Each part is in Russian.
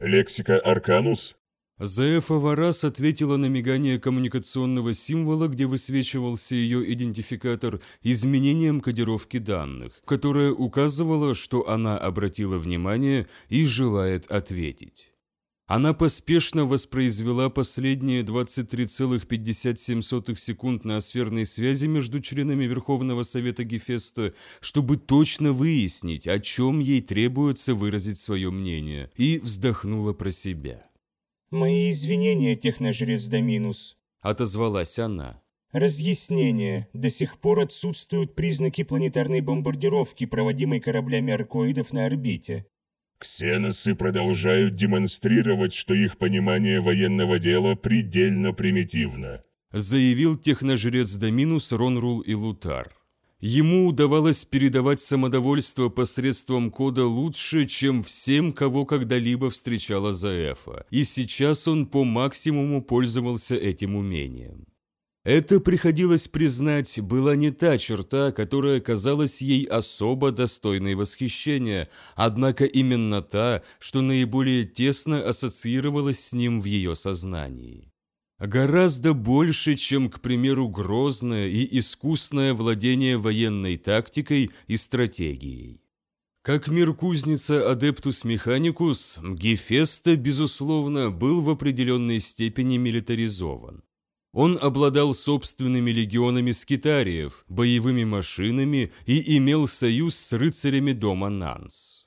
Лексика Арканус? Заэфа Варас ответила на мигание коммуникационного символа, где высвечивался ее идентификатор, изменением кодировки данных, которая указывала, что она обратила внимание и желает ответить. Она поспешно воспроизвела последние 23,57 секунд на сферной связи между членами Верховного Совета Гефеста, чтобы точно выяснить, о чем ей требуется выразить свое мнение, и вздохнула про себя. «Мои извинения, техножрец Доминус», – отозвалась она. «Разъяснение. До сих пор отсутствуют признаки планетарной бомбардировки, проводимой кораблями аркоидов на орбите. Ксеносы продолжают демонстрировать, что их понимание военного дела предельно примитивно», заявил техножрец Доминус, Ронрул и Лутар. Ему удавалось передавать самодовольство посредством кода лучше, чем всем, кого когда-либо встречала Заэфа, и сейчас он по максимуму пользовался этим умением. Это, приходилось признать, была не та черта, которая казалась ей особо достойной восхищения, однако именно та, что наиболее тесно ассоциировалась с ним в ее сознании. Гораздо больше, чем, к примеру, грозное и искусное владение военной тактикой и стратегией. Как мир кузница Адептус Механикус, Гефеста, безусловно, был в определенной степени милитаризован. Он обладал собственными легионами скитариев, боевыми машинами и имел союз с рыцарями дома Нанс.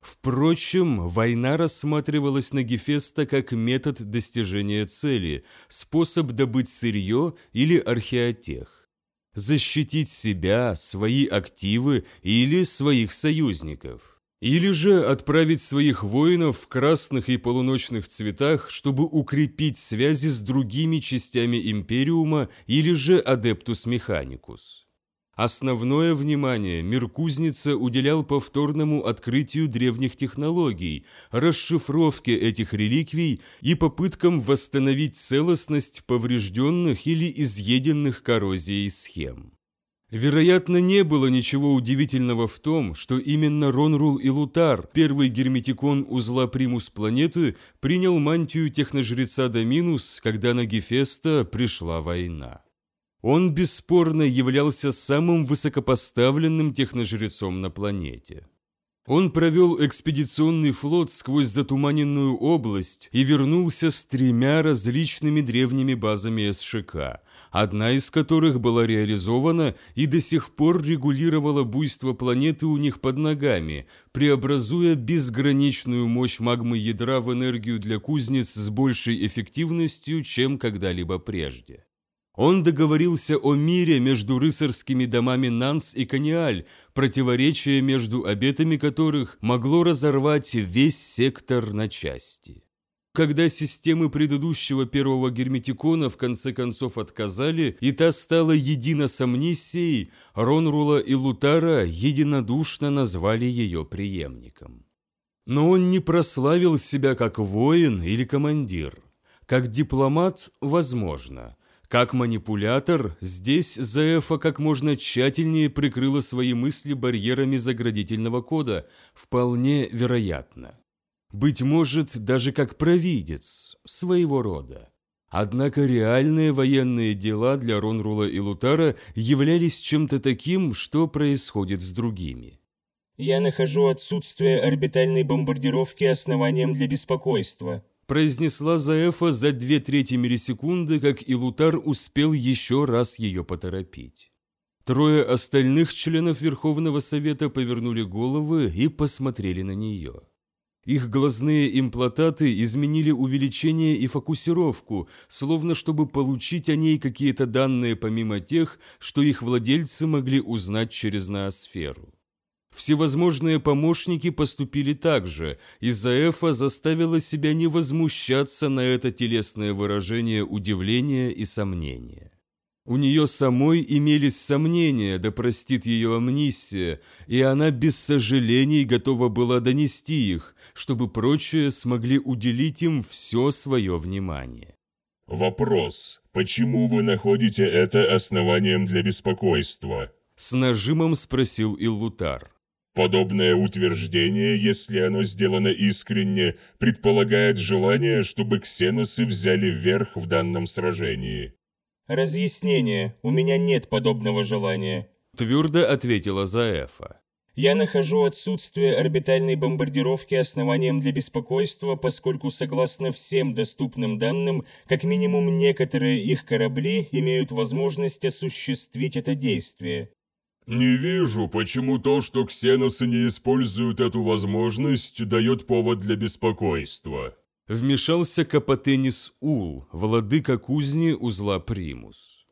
Впрочем, война рассматривалась на Гефеста как метод достижения цели, способ добыть сырье или археотех. Защитить себя, свои активы или своих союзников. Или же отправить своих воинов в красных и полуночных цветах, чтобы укрепить связи с другими частями Империума или же Адептус Механикус. Основное внимание Меркузница уделял повторному открытию древних технологий, расшифровке этих реликвий и попыткам восстановить целостность поврежденных или изъеденных коррозией схем. Вероятно, не было ничего удивительного в том, что именно Ронрул и Лутар, первый герметикон узла Примус планеты, принял мантию техножреца Доминус, когда на Гефеста пришла война. Он бесспорно являлся самым высокопоставленным техножрецом на планете. Он провел экспедиционный флот сквозь затуманенную область и вернулся с тремя различными древними базами СШК, одна из которых была реализована и до сих пор регулировала буйство планеты у них под ногами, преобразуя безграничную мощь магмы ядра в энергию для кузнец с большей эффективностью, чем когда-либо прежде. Он договорился о мире между рыцарскими домами Нанс и Каниаль, противоречие между обетами которых могло разорвать весь сектор на части. Когда системы предыдущего первого герметикона в конце концов отказали, и та стала едино с амнисией, Ронрула и Лутара единодушно назвали ее преемником. Но он не прославил себя как воин или командир. Как дипломат – возможно – как манипулятор, здесь Зеэфа как можно тщательнее прикрыла свои мысли барьерами заградительного кода, вполне вероятно. Быть может, даже как провидец, своего рода. Однако реальные военные дела для Ронрула и Лутара являлись чем-то таким, что происходит с другими. «Я нахожу отсутствие орбитальной бомбардировки основанием для беспокойства», произнесла Заэфа за две трети миллисекунды, как и Лутар успел еще раз ее поторопить. Трое остальных членов Верховного Совета повернули головы и посмотрели на нее. Их глазные имплантаты изменили увеличение и фокусировку, словно чтобы получить о ней какие-то данные помимо тех, что их владельцы могли узнать через ноосферу. Всевозможные помощники поступили так же, и Заэфа заставила себя не возмущаться на это телесное выражение удивления и сомнения. У нее самой имелись сомнения, да простит ее амнисия, и она без сожалений готова была донести их, чтобы прочие смогли уделить им все свое внимание. «Вопрос. Почему вы находите это основанием для беспокойства?» С нажимом спросил Иллутар. Подобное утверждение, если оно сделано искренне, предполагает желание, чтобы ксеносы взяли верх в данном сражении. Разъяснение. У меня нет подобного желания. Твердо ответила Заэфа. Я нахожу отсутствие орбитальной бомбардировки основанием для беспокойства, поскольку, согласно всем доступным данным, как минимум некоторые их корабли имеют возможность осуществить это действие. «Не вижу, почему то, что ксеносы не используют эту возможность, дает повод для беспокойства». Вмешался Капотенис Ул, владыка кузни узла Примус.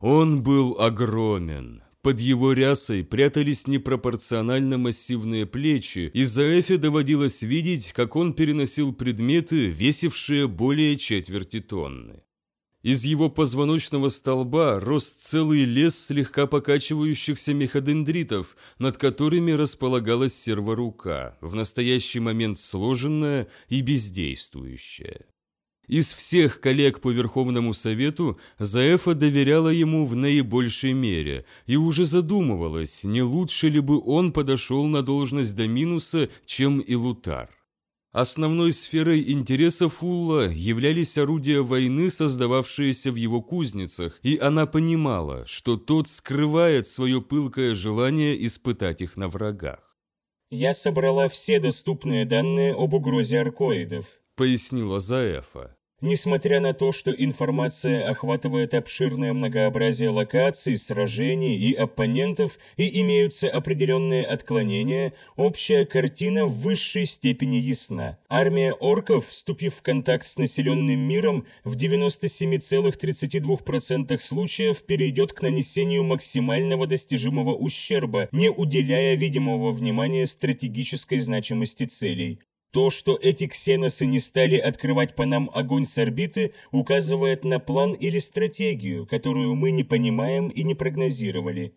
Он был огромен. Под его рясой прятались непропорционально массивные плечи, и Заэфе доводилось видеть, как он переносил предметы, весившие более четверти тонны. Из его позвоночного столба рос целый лес слегка покачивающихся меходендритов, над которыми располагалась серворука, в настоящий момент сложенная и бездействующая. Из всех коллег по Верховному Совету Заэфа доверяла ему в наибольшей мере и уже задумывалась, не лучше ли бы он подошел на должность Доминуса, чем и Лутар. Основной сферой интереса Фулла являлись орудия войны, создававшиеся в его кузницах, и она понимала, что тот скрывает свое пылкое желание испытать их на врагах. «Я собрала все доступные данные об угрозе аркоидов», — пояснила Заэфа. Несмотря на то, что информация охватывает обширное многообразие локаций, сражений и оппонентов и имеются определенные отклонения, общая картина в высшей степени ясна. Армия орков, вступив в контакт с населенным миром, в 97,32% случаев перейдет к нанесению максимального достижимого ущерба, не уделяя видимого внимания стратегической значимости целей. То, что эти ксеносы не стали открывать по нам огонь с орбиты, указывает на план или стратегию, которую мы не понимаем и не прогнозировали.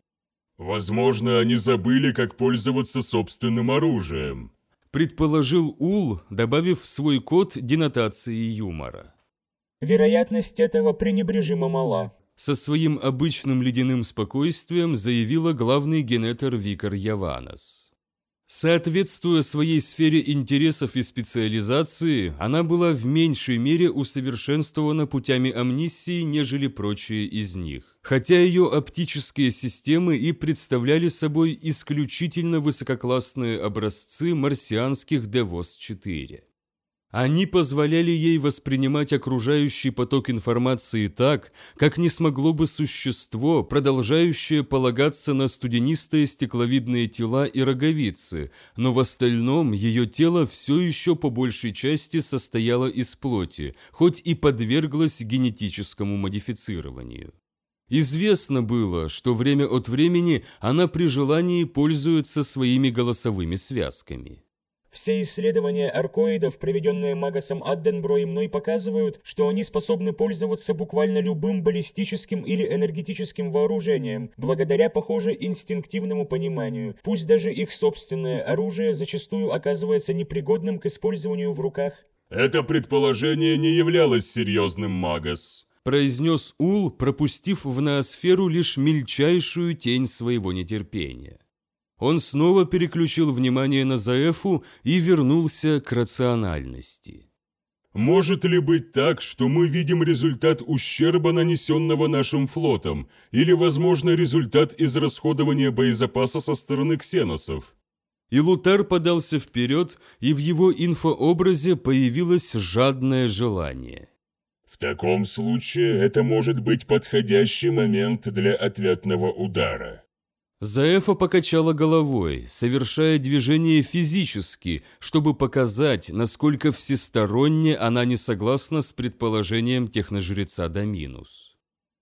«Возможно, они забыли, как пользоваться собственным оружием», предположил Ул, добавив в свой код денотации юмора. «Вероятность этого пренебрежимо мала», со своим обычным ледяным спокойствием заявила главный генетер Викар Яванос. Соответствуя своей сфере интересов и специализации, она была в меньшей мере усовершенствована путями амнисии, нежели прочие из них. Хотя ее оптические системы и представляли собой исключительно высококлассные образцы марсианских Девос-4. Они позволяли ей воспринимать окружающий поток информации так, как не смогло бы существо, продолжающее полагаться на студенистые стекловидные тела и роговицы, но в остальном ее тело все еще по большей части состояло из плоти, хоть и подверглось генетическому модифицированию. Известно было, что время от времени она при желании пользуется своими голосовыми связками. Все исследования аркоидов, проведенные Магасом Адденбро и мной, показывают, что они способны пользоваться буквально любым баллистическим или энергетическим вооружением, благодаря, похоже, инстинктивному пониманию. Пусть даже их собственное оружие зачастую оказывается непригодным к использованию в руках. «Это предположение не являлось серьезным, Магас», произнес Ул, пропустив в ноосферу лишь мельчайшую тень своего нетерпения. Он снова переключил внимание на Заэфу и вернулся к рациональности. «Может ли быть так, что мы видим результат ущерба, нанесенного нашим флотом, или, возможно, результат израсходования боезапаса со стороны ксеносов?» И Лутар подался вперед, и в его инфообразе появилось жадное желание. «В таком случае это может быть подходящий момент для ответного удара». Заэфа покачала головой, совершая движение физически, чтобы показать, насколько всесторонне она не согласна с предположением техножреца Доминус.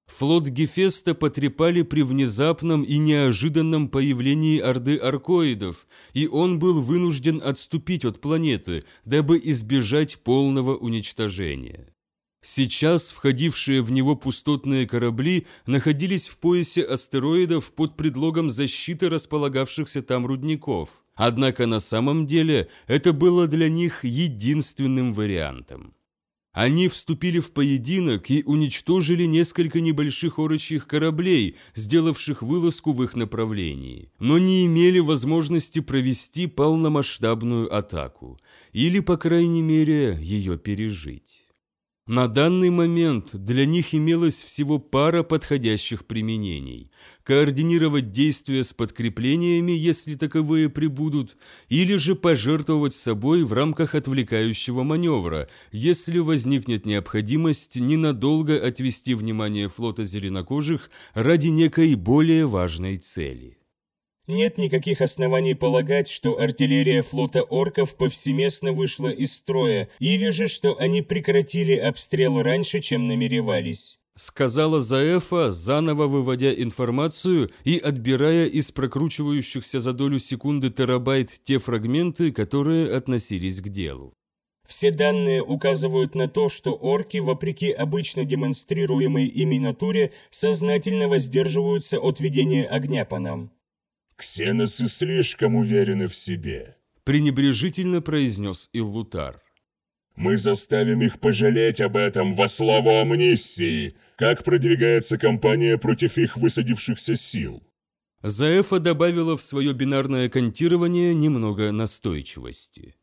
Флот Гефеста потрепали при внезапном и неожиданном появлении Орды Аркоидов, и он был вынужден отступить от планеты, дабы избежать полного уничтожения. Сейчас входившие в него пустотные корабли находились в поясе астероидов под предлогом защиты располагавшихся там рудников. Однако на самом деле это было для них единственным вариантом. Они вступили в поединок и уничтожили несколько небольших орочьих кораблей, сделавших вылазку в их направлении, но не имели возможности провести полномасштабную атаку, или, по крайней мере, ее пережить. На данный момент для них имелось всего пара подходящих применений. Координировать действия с подкреплениями, если таковые прибудут, или же пожертвовать собой в рамках отвлекающего маневра, если возникнет необходимость ненадолго отвести внимание флота зеленокожих ради некой более важной цели. Нет никаких оснований полагать, что артиллерия флота орков повсеместно вышла из строя, или же что они прекратили обстрел раньше, чем намеревались. Сказала Заэфа, заново выводя информацию и отбирая из прокручивающихся за долю секунды терабайт те фрагменты, которые относились к делу. Все данные указывают на то, что орки, вопреки обычно демонстрируемой ими натуре, сознательно воздерживаются от ведения огня по нам. «Ксеносы слишком уверены в себе», – пренебрежительно произнес Иллутар. «Мы заставим их пожалеть об этом во славу амнистии. Как продвигается кампания против их высадившихся сил?» Заэфа добавила в свое бинарное контирование немного настойчивости.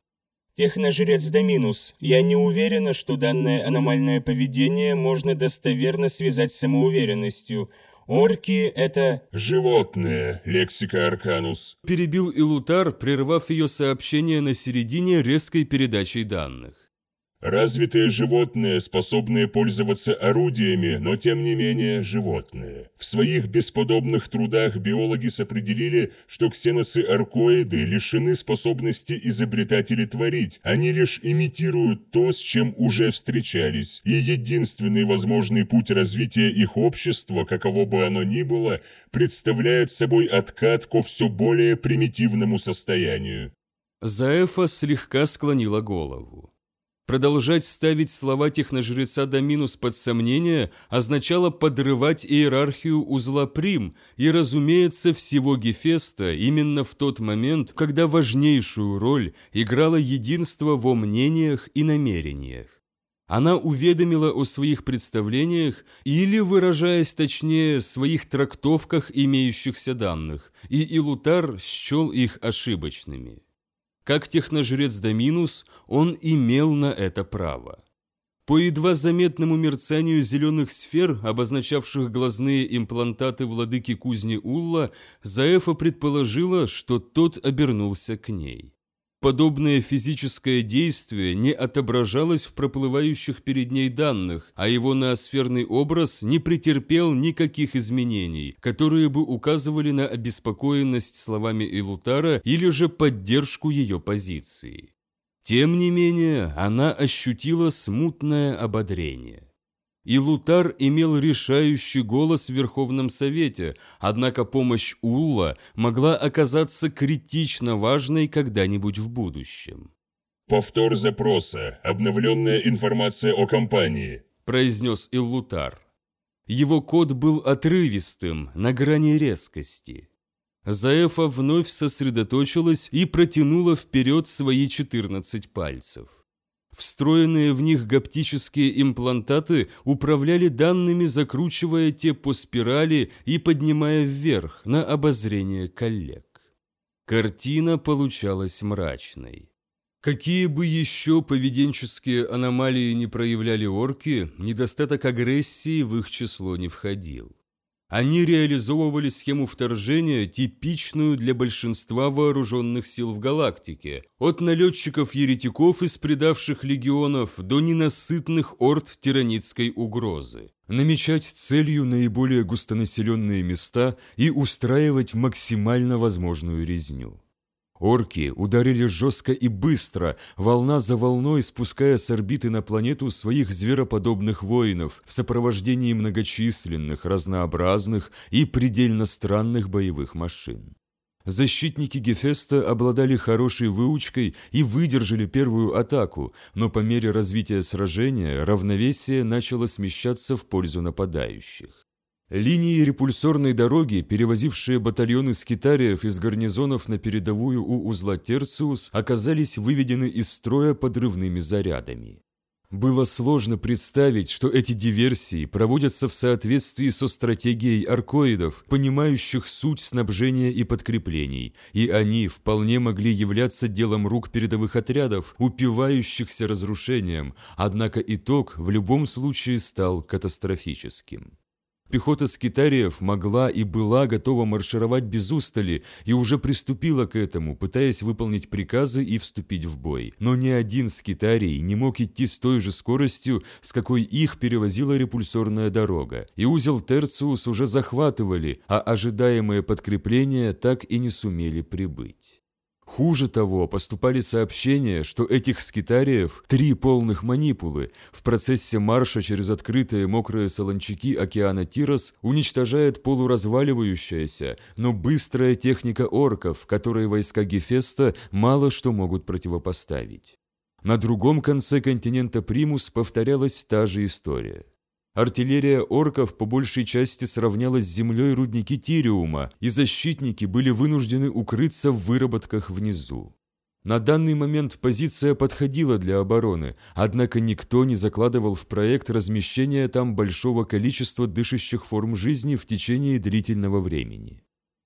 Техножрец Доминус, я не уверена, что данное аномальное поведение можно достоверно связать с самоуверенностью – Орки — это... Животные, лексика Арканус. Перебил Илутар, прервав ее сообщение на середине резкой передачей данных. Развитые животные, способные пользоваться орудиями, но тем не менее животные. В своих бесподобных трудах биологи определили, что ксеносы-аркоиды лишены способности изобретать или творить. Они лишь имитируют то, с чем уже встречались. И единственный возможный путь развития их общества, каково бы оно ни было, представляет собой откат ко все более примитивному состоянию. Заэфа слегка склонила голову. Продолжать ставить слова техножреца Доминус под сомнение означало подрывать иерархию узла Прим и, разумеется, всего Гефеста именно в тот момент, когда важнейшую роль играло единство во мнениях и намерениях. Она уведомила о своих представлениях или, выражаясь точнее, своих трактовках имеющихся данных, и Илутар счел их ошибочными. Как техножрец Доминус, он имел на это право. По едва заметному мерцанию зеленых сфер, обозначавших глазные имплантаты владыки кузни Улла, Заэфа предположила, что тот обернулся к ней. Подобное физическое действие не отображалось в проплывающих перед ней данных, а его ноосферный образ не претерпел никаких изменений, которые бы указывали на обеспокоенность словами Илутара или же поддержку ее позиции. Тем не менее, она ощутила смутное ободрение. И Лутар имел решающий голос в Верховном Совете, однако помощь Улла могла оказаться критично важной когда-нибудь в будущем. «Повтор запроса. Обновленная информация о компании», – произнес Иллутар. Его код был отрывистым, на грани резкости. Заэфа вновь сосредоточилась и протянула вперед свои 14 пальцев. Встроенные в них гаптические имплантаты управляли данными, закручивая те по спирали и поднимая вверх на обозрение коллег. Картина получалась мрачной. Какие бы еще поведенческие аномалии не проявляли орки, недостаток агрессии в их число не входил. Они реализовывали схему вторжения, типичную для большинства вооруженных сил в галактике, от налетчиков-еретиков из предавших легионов до ненасытных орд тиранитской угрозы. Намечать целью наиболее густонаселенные места и устраивать максимально возможную резню. Орки ударили жестко и быстро, волна за волной спуская с орбиты на планету своих звероподобных воинов в сопровождении многочисленных, разнообразных и предельно странных боевых машин. Защитники Гефеста обладали хорошей выучкой и выдержали первую атаку, но по мере развития сражения равновесие начало смещаться в пользу нападающих. Линии репульсорной дороги, перевозившие батальоны скитариев из гарнизонов на передовую у узла Терциус, оказались выведены из строя подрывными зарядами. Было сложно представить, что эти диверсии проводятся в соответствии со стратегией аркоидов, понимающих суть снабжения и подкреплений, и они вполне могли являться делом рук передовых отрядов, упивающихся разрушением, однако итог в любом случае стал катастрофическим. Пехота скитариев могла и была готова маршировать без устали и уже приступила к этому, пытаясь выполнить приказы и вступить в бой. Но ни один скитарий не мог идти с той же скоростью, с какой их перевозила репульсорная дорога. И узел Терциус уже захватывали, а ожидаемые подкрепления так и не сумели прибыть. Хуже того, поступали сообщения, что этих скитариев, три полных манипулы, в процессе марша через открытые мокрые солончаки океана Тирос уничтожает полуразваливающаяся, но быстрая техника орков, которой войска Гефеста мало что могут противопоставить. На другом конце континента Примус повторялась та же история. Артиллерия орков по большей части сравнялась с землей рудники Тириума, и защитники были вынуждены укрыться в выработках внизу. На данный момент позиция подходила для обороны, однако никто не закладывал в проект размещения там большого количества дышащих форм жизни в течение длительного времени.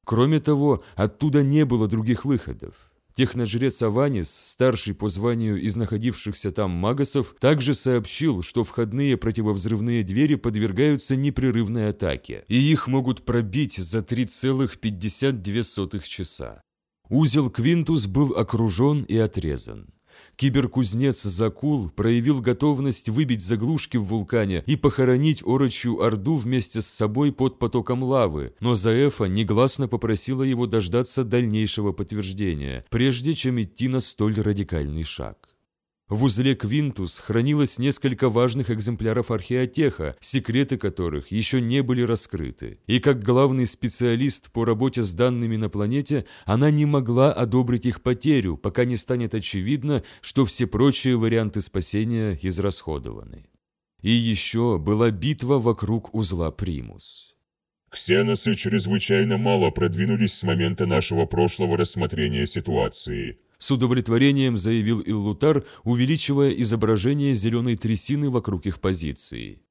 Кроме того, оттуда не было других выходов. Техножрец Аванис, старший по званию из находившихся там магасов, также сообщил, что входные противовзрывные двери подвергаются непрерывной атаке, и их могут пробить за 3,52 часа. Узел Квинтус был окружен и отрезан. Киберкузнец Закул проявил готовность выбить заглушки в вулкане и похоронить орочью орду вместе с собой под потоком лавы, но Заэфа негласно попросила его дождаться дальнейшего подтверждения, прежде чем идти на столь радикальный шаг. В узле Квинтус хранилось несколько важных экземпляров археотеха, секреты которых еще не были раскрыты. И как главный специалист по работе с данными на планете, она не могла одобрить их потерю, пока не станет очевидно, что все прочие варианты спасения израсходованы. И еще была битва вокруг узла Примус. Ксеносы чрезвычайно мало продвинулись с момента нашего прошлого рассмотрения ситуации. С удовлетворением заявил Иллутар, увеличивая изображение зеленой трясины вокруг их позиции.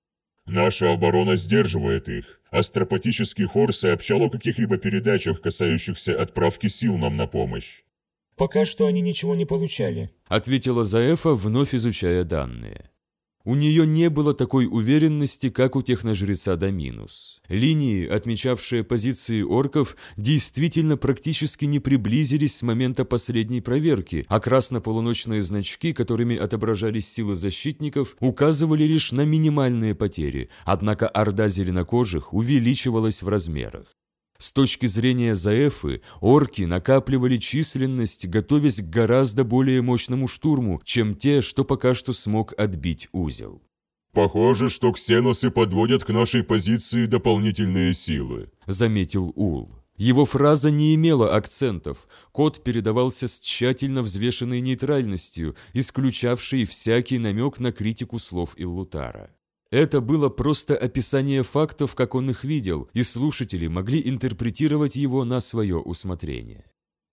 Наша оборона сдерживает их. Астропатический хор сообщал о каких-либо передачах, касающихся отправки сил нам на помощь. Пока что они ничего не получали, ответила Заэфа, вновь изучая данные. У нее не было такой уверенности, как у техножреца Доминус. Линии, отмечавшие позиции орков, действительно практически не приблизились с момента последней проверки, а красно-полуночные значки, которыми отображались силы защитников, указывали лишь на минимальные потери, однако орда зеленокожих увеличивалась в размерах. С точки зрения Заэфы, орки накапливали численность, готовясь к гораздо более мощному штурму, чем те, что пока что смог отбить узел. «Похоже, что ксеносы подводят к нашей позиции дополнительные силы», — заметил Ул. Его фраза не имела акцентов, код передавался с тщательно взвешенной нейтральностью, исключавшей всякий намек на критику слов Иллутара. Это было просто описание фактов, как он их видел, и слушатели могли интерпретировать его на свое усмотрение.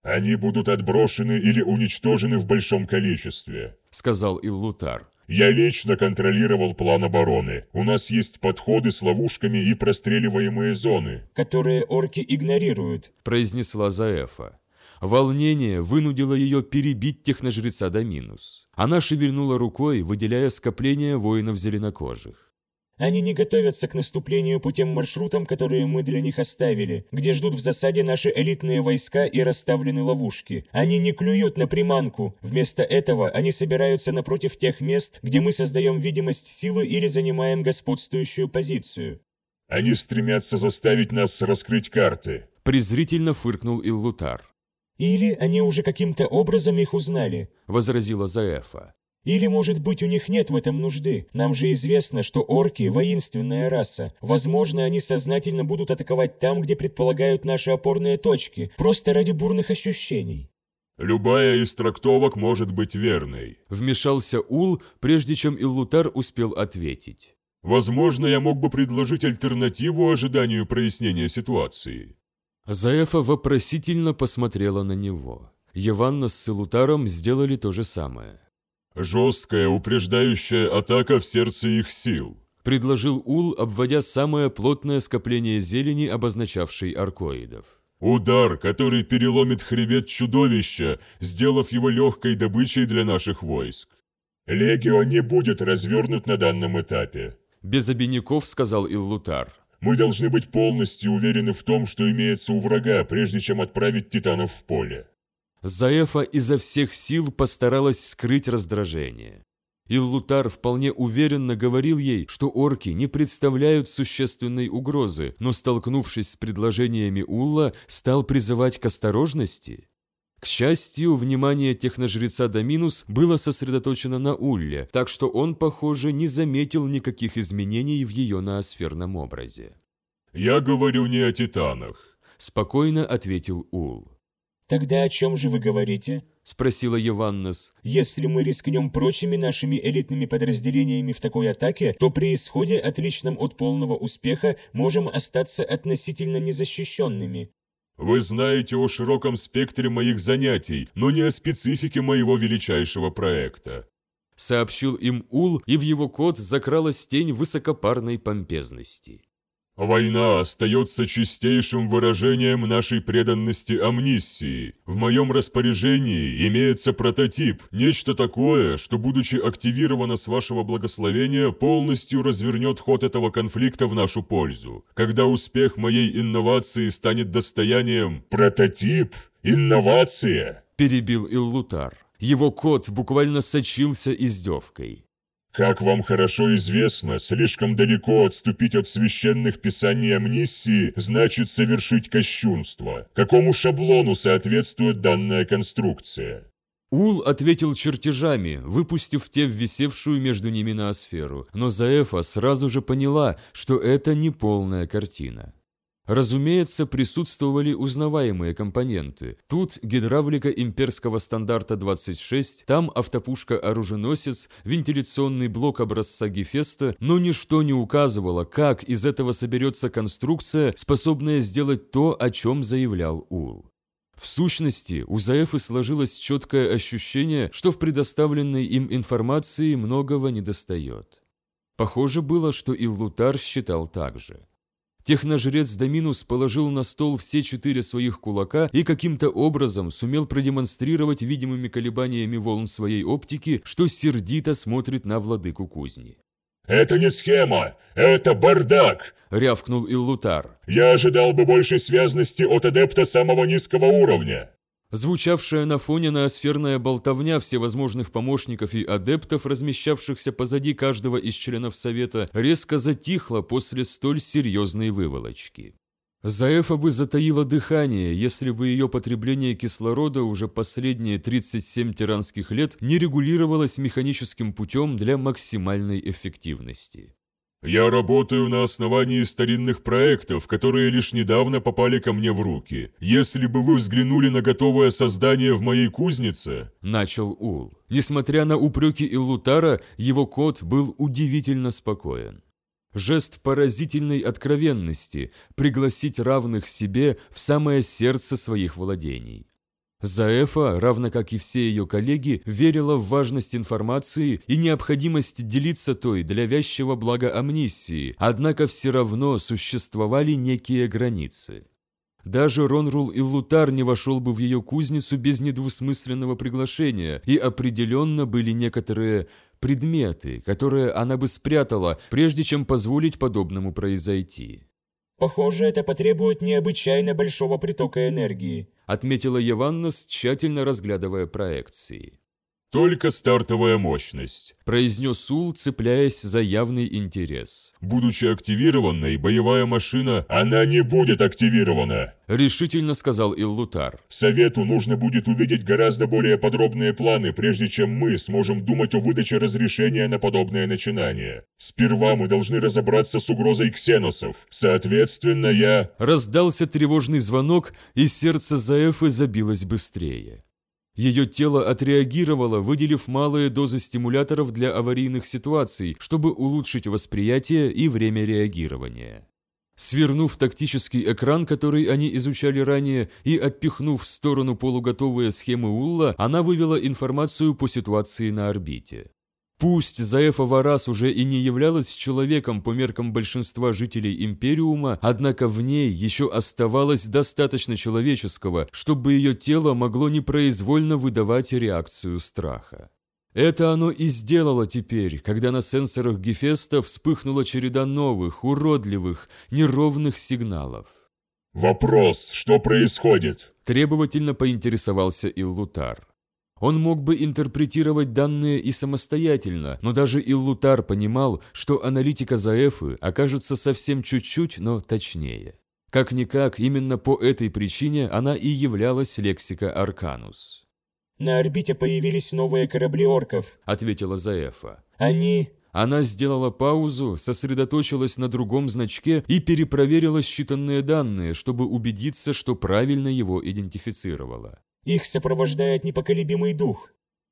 «Они будут отброшены или уничтожены в большом количестве», — сказал Иллутар. «Я лично контролировал план обороны. У нас есть подходы с ловушками и простреливаемые зоны». «Которые орки игнорируют», — произнесла Заэфа. Волнение вынудило ее перебить техножреца до минус. Она шевельнула рукой, выделяя скопление воинов зеленокожих. Они не готовятся к наступлению по тем маршрутам, которые мы для них оставили, где ждут в засаде наши элитные войска и расставлены ловушки. Они не клюют на приманку. Вместо этого они собираются напротив тех мест, где мы создаем видимость силы или занимаем господствующую позицию. Они стремятся заставить нас раскрыть карты. Презрительно фыркнул Иллутар. «Или они уже каким-то образом их узнали», — возразила Заэфа. Или, может быть, у них нет в этом нужды? Нам же известно, что орки – воинственная раса. Возможно, они сознательно будут атаковать там, где предполагают наши опорные точки, просто ради бурных ощущений. «Любая из трактовок может быть верной», – вмешался Ул, прежде чем Иллутар успел ответить. «Возможно, я мог бы предложить альтернативу ожиданию прояснения ситуации». Заэфа вопросительно посмотрела на него. Яванна с Иллутаром сделали то же самое. Жесткая, упреждающая атака в сердце их сил. Предложил Ул, обводя самое плотное скопление зелени, обозначавшей аркоидов. Удар, который переломит хребет чудовища, сделав его легкой добычей для наших войск. Легио не будет развернут на данном этапе. Без обиняков сказал Иллутар. Мы должны быть полностью уверены в том, что имеется у врага, прежде чем отправить титанов в поле. Заэфа изо всех сил постаралась скрыть раздражение. Иллутар вполне уверенно говорил ей, что орки не представляют существенной угрозы, но, столкнувшись с предложениями Улла, стал призывать к осторожности. К счастью, внимание техножреца Доминус было сосредоточено на Улле, так что он, похоже, не заметил никаких изменений в ее ноосферном образе. «Я говорю не о титанах», – спокойно ответил Ул. «Тогда о чем же вы говорите?» – спросила Йованнес. «Если мы рискнем прочими нашими элитными подразделениями в такой атаке, то при исходе, отличном от полного успеха, можем остаться относительно незащищенными». «Вы знаете о широком спектре моих занятий, но не о специфике моего величайшего проекта», – сообщил им Ул, и в его код закралась тень высокопарной помпезности. Война остается чистейшим выражением нашей преданности амнисии. В моем распоряжении имеется прототип, нечто такое, что, будучи активировано с вашего благословения, полностью развернет ход этого конфликта в нашу пользу. Когда успех моей инновации станет достоянием... Прототип? Инновация? Перебил Иллутар. Его кот буквально сочился издевкой. Как вам хорошо известно, слишком далеко отступить от священных писаний амнисии значит совершить кощунство. Какому шаблону соответствует данная конструкция? Ул ответил чертежами, выпустив те в висевшую между ними ноосферу, но Заэфа сразу же поняла, что это не полная картина. Разумеется, присутствовали узнаваемые компоненты. Тут гидравлика имперского стандарта 26, там автопушка-оруженосец, вентиляционный блок образца Гефеста, но ничто не указывало, как из этого соберется конструкция, способная сделать то, о чем заявлял Ул. В сущности, у Заэфы сложилось четкое ощущение, что в предоставленной им информации многого недостает. Похоже было, что Иллутар считал так же. Техножрец Доминус положил на стол все четыре своих кулака и каким-то образом сумел продемонстрировать видимыми колебаниями волн своей оптики, что сердито смотрит на владыку кузни. «Это не схема, это бардак!» – рявкнул Иллутар. «Я ожидал бы большей связности от адепта самого низкого уровня!» Звучавшая на фоне ноосферная болтовня всевозможных помощников и адептов, размещавшихся позади каждого из членов Совета, резко затихла после столь серьезной выволочки. Заэфа бы затаила дыхание, если бы ее потребление кислорода уже последние 37 тиранских лет не регулировалось механическим путем для максимальной эффективности. Я работаю на основании старинных проектов, которые лишь недавно попали ко мне в руки. Если бы вы взглянули на готовое создание в моей кузнице...» Начал Ул. Несмотря на упреки Иллутара, его кот был удивительно спокоен. Жест поразительной откровенности – пригласить равных себе в самое сердце своих владений. Заэфа, равно как и все ее коллеги, верила в важность информации и необходимость делиться той для вязчего блага амнисии, однако все равно существовали некие границы. Даже Ронрул и Лутар не вошел бы в ее кузницу без недвусмысленного приглашения, и определенно были некоторые предметы, которые она бы спрятала, прежде чем позволить подобному произойти. Похоже, это потребует необычайно большого притока энергии, отметила Яваннас, тщательно разглядывая проекции. «Только стартовая мощность», – произнес Ул, цепляясь за явный интерес. «Будучи активированной, боевая машина...» «Она не будет активирована!» – решительно сказал Иллутар. «Совету нужно будет увидеть гораздо более подробные планы, прежде чем мы сможем думать о выдаче разрешения на подобное начинание. Сперва мы должны разобраться с угрозой ксеносов. Соответственно, я...» Раздался тревожный звонок, и сердце Заэфы забилось быстрее. Ее тело отреагировало, выделив малые дозы стимуляторов для аварийных ситуаций, чтобы улучшить восприятие и время реагирования. Свернув тактический экран, который они изучали ранее, и отпихнув в сторону полуготовые схемы Улла, она вывела информацию по ситуации на орбите. Пусть Заэфа Варас уже и не являлась человеком по меркам большинства жителей Империума, однако в ней еще оставалось достаточно человеческого, чтобы ее тело могло непроизвольно выдавать реакцию страха. Это оно и сделало теперь, когда на сенсорах Гефеста вспыхнула череда новых, уродливых, неровных сигналов. «Вопрос, что происходит?» Требовательно поинтересовался Иллутар. Он мог бы интерпретировать данные и самостоятельно, но даже Иллутар понимал, что аналитика Заэфы окажется совсем чуть-чуть, но точнее. Как-никак, именно по этой причине она и являлась лексика Арканус. «На орбите появились новые корабли орков», — ответила Заэфа. «Они...» Она сделала паузу, сосредоточилась на другом значке и перепроверила считанные данные, чтобы убедиться, что правильно его идентифицировала. Их сопровождает непоколебимый дух.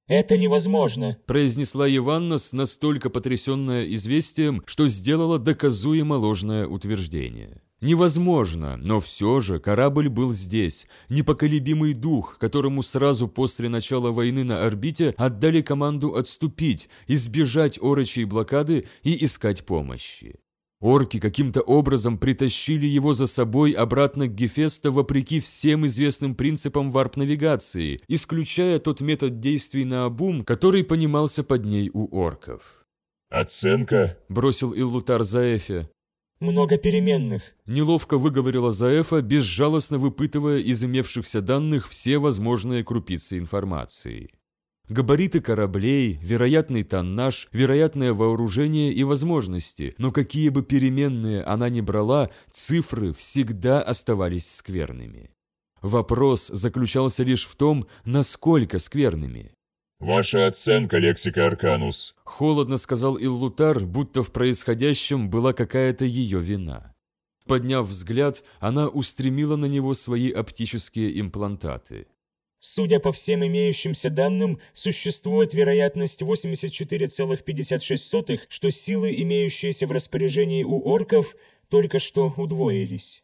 Это невозможно!» произнесла Иваннас, настолько потрясенная известием, что сделала доказуемо ложное утверждение. Невозможно, но все же корабль был здесь, непоколебимый дух, которому сразу после начала войны на орбите отдали команду отступить, избежать орочей блокады и искать помощи. Орки каким-то образом притащили его за собой обратно к Гефеста вопреки всем известным принципам варп-навигации, исключая тот метод действий на обум, который понимался под ней у орков. «Оценка?» – бросил Иллутар Заэфе. «Много переменных», – неловко выговорила Заэфа, безжалостно выпытывая из имевшихся данных все возможные крупицы информации. Габариты кораблей, вероятный тоннаж, вероятное вооружение и возможности, но какие бы переменные она ни брала, цифры всегда оставались скверными. Вопрос заключался лишь в том, насколько скверными. «Ваша оценка, лексика Арканус», — холодно сказал Иллутар, будто в происходящем была какая-то ее вина. Подняв взгляд, она устремила на него свои оптические имплантаты. Судя по всем имеющимся данным, существует вероятность 84,56, что силы, имеющиеся в распоряжении у орков, только что удвоились.